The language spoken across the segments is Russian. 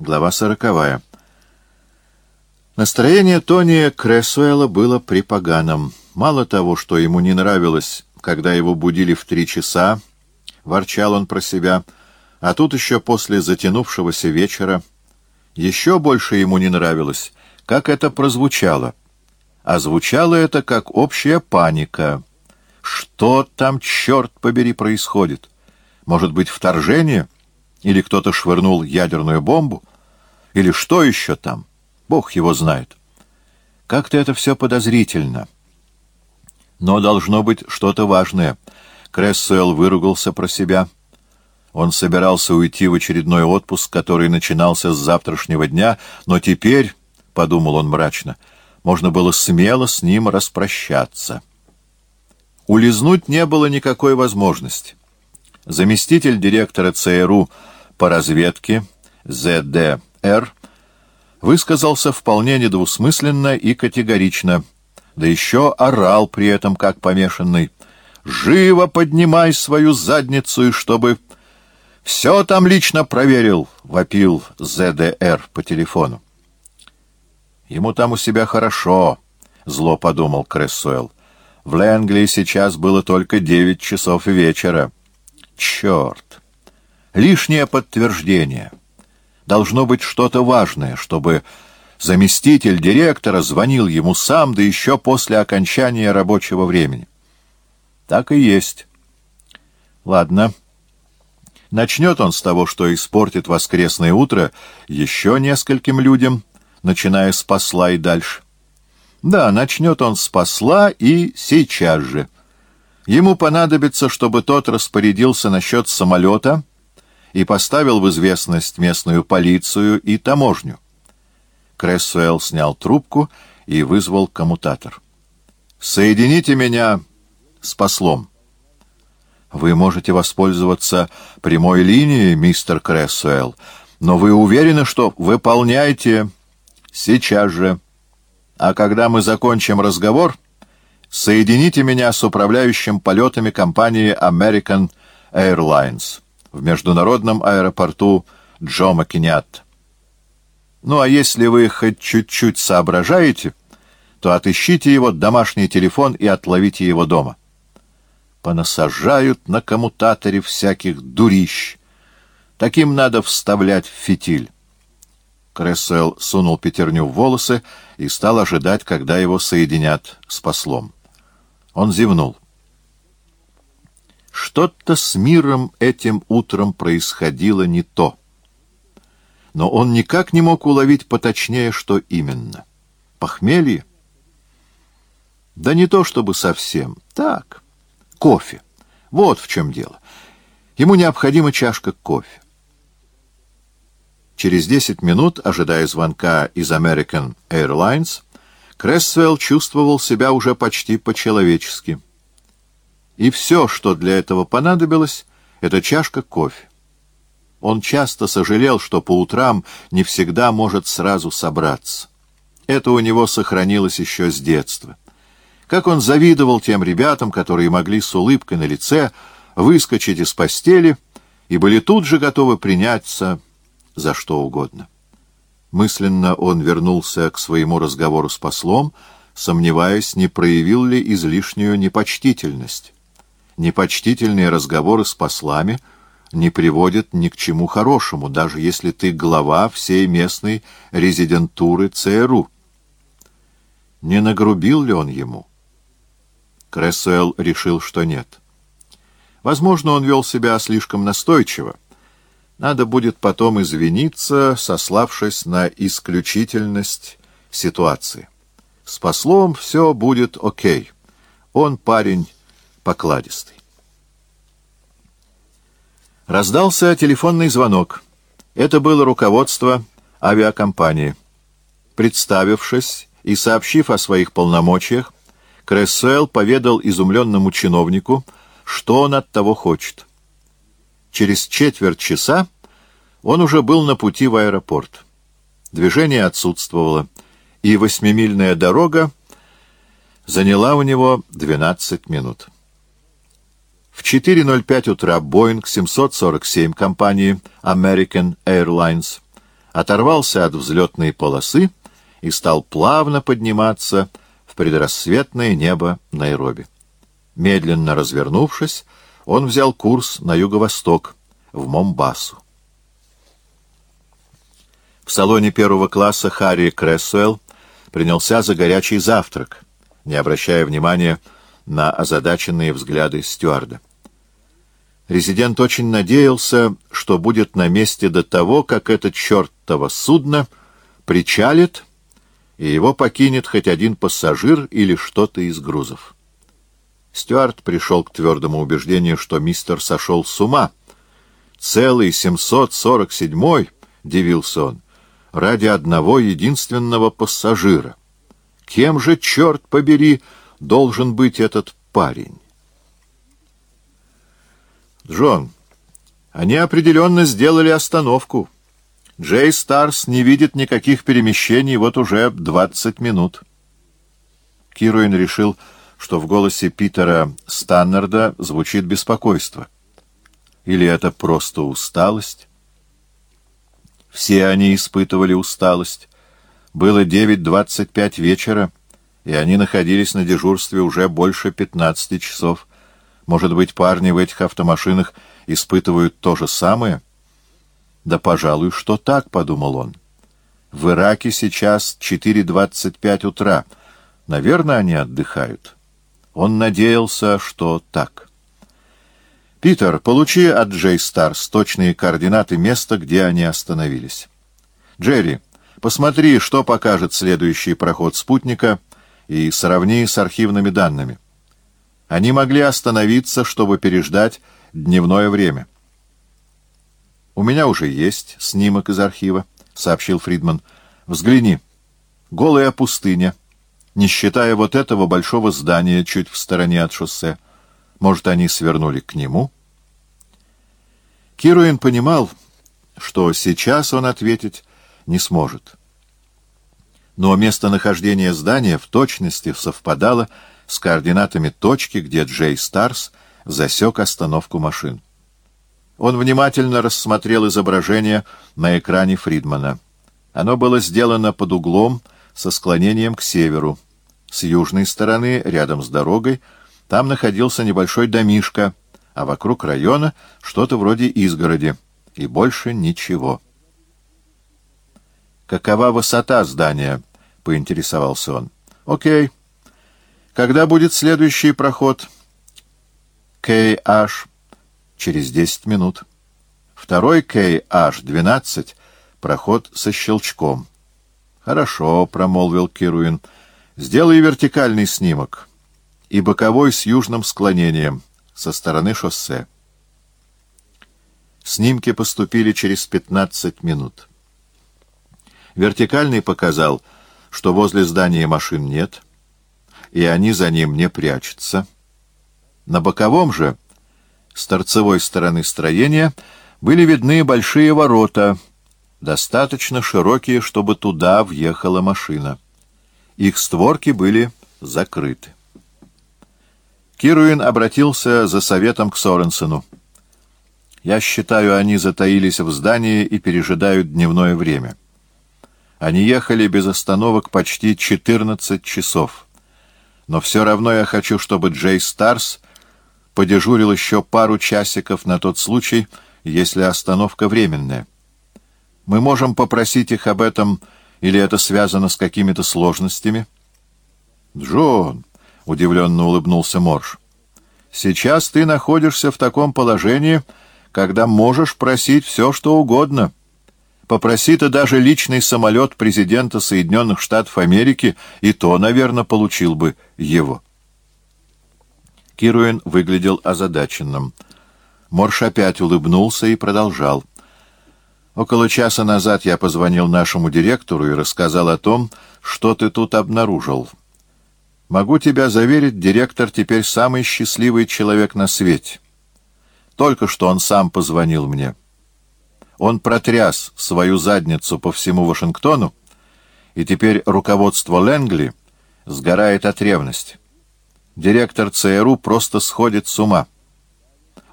Глава сороковая. Настроение Тони Кресуэла было припоганым. Мало того, что ему не нравилось, когда его будили в три часа, ворчал он про себя, а тут еще после затянувшегося вечера. Еще больше ему не нравилось, как это прозвучало. А звучало это как общая паника. Что там, черт побери, происходит? Может быть, вторжение? Или кто-то швырнул ядерную бомбу? Или что еще там? Бог его знает. Как-то это все подозрительно. Но должно быть что-то важное. Крессуэлл выругался про себя. Он собирался уйти в очередной отпуск, который начинался с завтрашнего дня, но теперь, — подумал он мрачно, — можно было смело с ним распрощаться. Улизнуть не было никакой возможности. Заместитель директора ЦРУ по разведке ЗД Р. высказался вполне недвусмысленно и категорично, да еще орал при этом как помешанный. «Живо поднимай свою задницу, и чтобы...» «Все там лично проверил», — вопил ЗДР по телефону. «Ему там у себя хорошо», — зло подумал Крессуэлл. «В Ленгли сейчас было только девять часов вечера». «Черт! Лишнее подтверждение» должно быть что-то важное, чтобы заместитель директора звонил ему сам, да еще после окончания рабочего времени. Так и есть. Ладно. Начнет он с того, что испортит воскресное утро еще нескольким людям, начиная с посла и дальше. Да, начнет он с посла и сейчас же. Ему понадобится, чтобы тот распорядился насчет самолета — и поставил в известность местную полицию и таможню. Крессуэлл снял трубку и вызвал коммутатор. «Соедините меня с послом». «Вы можете воспользоваться прямой линией, мистер Крессуэлл, но вы уверены, что выполняете сейчас же. А когда мы закончим разговор, соедините меня с управляющим полетами компании American Airlines» в международном аэропорту Джома Кенятта. Ну а если вы хоть чуть-чуть соображаете, то отыщите его домашний телефон и отловите его дома. Понасажают на коммутаторе всяких дурищ. Таким надо вставлять в фитиль. Крессел сунул пятерню в волосы и стал ожидать, когда его соединят с послом. Он зевнул. Что-то с миром этим утром происходило не то. Но он никак не мог уловить поточнее, что именно. Похмелье? Да не то чтобы совсем. Так, кофе. Вот в чем дело. Ему необходима чашка кофе. Через десять минут, ожидая звонка из American Airlines, Крессвелл чувствовал себя уже почти по-человечески и все, что для этого понадобилось, — это чашка кофе. Он часто сожалел, что по утрам не всегда может сразу собраться. Это у него сохранилось еще с детства. Как он завидовал тем ребятам, которые могли с улыбкой на лице выскочить из постели и были тут же готовы приняться за что угодно. Мысленно он вернулся к своему разговору с послом, сомневаясь, не проявил ли излишнюю непочтительность непочтительные разговоры с послами не приводят ни к чему хорошему, даже если ты глава всей местной резидентуры ЦРУ. Не нагрубил ли он ему? Крессуэлл решил, что нет. Возможно, он вел себя слишком настойчиво. Надо будет потом извиниться, сославшись на исключительность ситуации. С послом все будет окей. Он парень покладистый. Раздался телефонный звонок. Это было руководство авиакомпании. Представившись и сообщив о своих полномочиях, Крессуэлл поведал изумленному чиновнику, что он от того хочет. Через четверть часа он уже был на пути в аэропорт. Движение отсутствовало, и восьмимильная дорога заняла у него 12 минут. В 4.05 утра Boeing 747 компании American Airlines оторвался от взлетной полосы и стал плавно подниматься в предрассветное небо Найроби. Медленно развернувшись, он взял курс на юго-восток, в Момбасу. В салоне первого класса Харри Крессуэлл принялся за горячий завтрак, не обращая внимания на озадаченные взгляды стюарда. Резидент очень надеялся, что будет на месте до того, как это чертово судно причалит, и его покинет хоть один пассажир или что-то из грузов. Стюарт пришел к твердому убеждению, что мистер сошел с ума. Целый 747-й, — дивился он, — ради одного единственного пассажира. Кем же, черт побери, должен быть этот парень? Джон, они определенно сделали остановку. Джей Старс не видит никаких перемещений вот уже двадцать минут. Кируин решил, что в голосе Питера Станнерда звучит беспокойство. Или это просто усталость? Все они испытывали усталость. Было девять двадцать пять вечера, и они находились на дежурстве уже больше пятнадцати часов. Может быть, парни в этих автомашинах испытывают то же самое? Да, пожалуй, что так, — подумал он. В Ираке сейчас 4.25 утра. Наверное, они отдыхают. Он надеялся, что так. «Питер, получи от Джей Старс точные координаты места, где они остановились. Джерри, посмотри, что покажет следующий проход спутника, и сравни с архивными данными». Они могли остановиться, чтобы переждать дневное время. «У меня уже есть снимок из архива», — сообщил Фридман. «Взгляни. Голая пустыня, не считая вот этого большого здания чуть в стороне от шоссе. Может, они свернули к нему?» Кируин понимал, что сейчас он ответить не сможет. Но местонахождение здания в точности совпадало с координатами точки, где Джей Старс засек остановку машин. Он внимательно рассмотрел изображение на экране Фридмана. Оно было сделано под углом со склонением к северу. С южной стороны, рядом с дорогой, там находился небольшой домишко, а вокруг района что-то вроде изгороди, и больше ничего. «Какова высота здания?» — поинтересовался он. «Окей». Когда будет следующий проход? KH через 10 минут. Второй KH-12 проход со щелчком. Хорошо, промолвил Кируин. Сделай вертикальный снимок и боковой с южным склонением со стороны шоссе. Снимки поступили через 15 минут. Вертикальный показал, что возле здания машин нет — и они за ним не прячутся. На боковом же, с торцевой стороны строения, были видны большие ворота, достаточно широкие, чтобы туда въехала машина. Их створки были закрыты. Кируин обратился за советом к Соренсену. «Я считаю, они затаились в здании и пережидают дневное время. Они ехали без остановок почти 14 часов». Но все равно я хочу, чтобы Джей Старс подежурил еще пару часиков на тот случай, если остановка временная. Мы можем попросить их об этом, или это связано с какими-то сложностями? Джон, — удивленно улыбнулся Морж, — сейчас ты находишься в таком положении, когда можешь просить все, что угодно — Попроси ты даже личный самолет президента Соединенных Штатов Америки, и то, наверное, получил бы его. Кируин выглядел озадаченным. Морш опять улыбнулся и продолжал. «Около часа назад я позвонил нашему директору и рассказал о том, что ты тут обнаружил. Могу тебя заверить, директор теперь самый счастливый человек на свете. Только что он сам позвонил мне». Он протряс свою задницу по всему Вашингтону, и теперь руководство Лэнгли сгорает от ревности. Директор ЦРУ просто сходит с ума.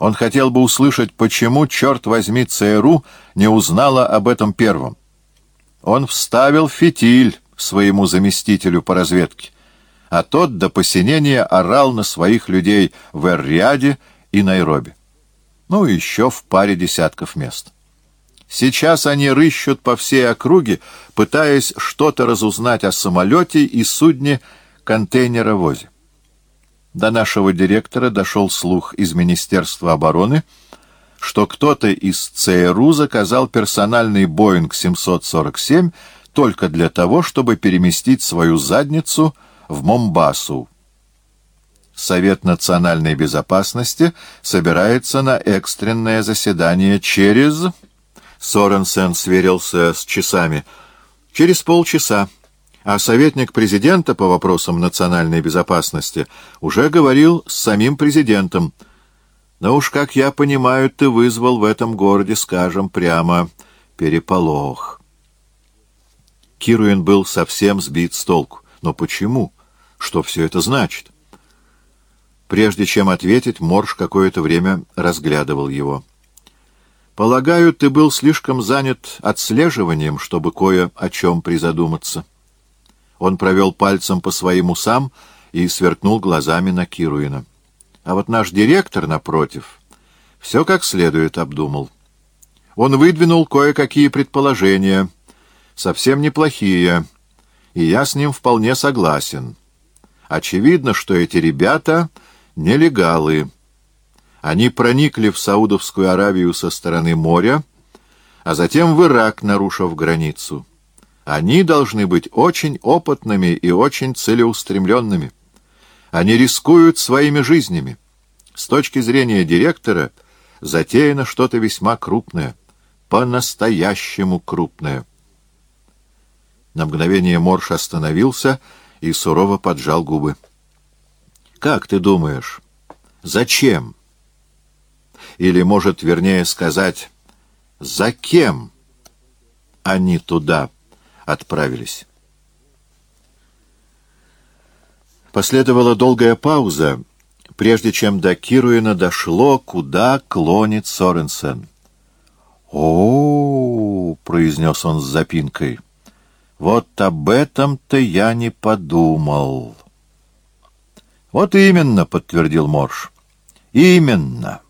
Он хотел бы услышать, почему, черт возьми, ЦРУ не узнала об этом первым. Он вставил фитиль своему заместителю по разведке, а тот до посинения орал на своих людей в Эр-Ряде и Найроби. Ну и еще в паре десятков мест. Сейчас они рыщут по всей округе, пытаясь что-то разузнать о самолете и судне контейнеровозе. До нашего директора дошел слух из Министерства обороны, что кто-то из ЦРУ заказал персональный «Боинг 747» только для того, чтобы переместить свою задницу в Момбасу. Совет национальной безопасности собирается на экстренное заседание через... Соренсен сверился с часами. Через полчаса. А советник президента по вопросам национальной безопасности уже говорил с самим президентом. Да уж, как я понимаю, ты вызвал в этом городе, скажем прямо, переполох. Кируин был совсем сбит с толку. Но почему? Что все это значит? Прежде чем ответить, Морж какое-то время разглядывал его. «Полагаю, ты был слишком занят отслеживанием, чтобы кое о чем призадуматься». Он провел пальцем по своим усам и сверкнул глазами на Кируина. А вот наш директор, напротив, все как следует обдумал. Он выдвинул кое-какие предположения, совсем неплохие, и я с ним вполне согласен. Очевидно, что эти ребята нелегалы. Они проникли в Саудовскую Аравию со стороны моря, а затем в Ирак, нарушив границу. Они должны быть очень опытными и очень целеустремленными. Они рискуют своими жизнями. С точки зрения директора затеяно что-то весьма крупное, по-настоящему крупное. На мгновение Морш остановился и сурово поджал губы. Как ты думаешь, зачем? Или, может, вернее сказать, за кем они туда отправились? Последовала долгая пауза, прежде чем до Кируина дошло, куда клонит Соренсен. «О, -о, -о — произнес он с запинкой, — вот об этом-то я не подумал». «Вот именно», — подтвердил Морж. «Именно».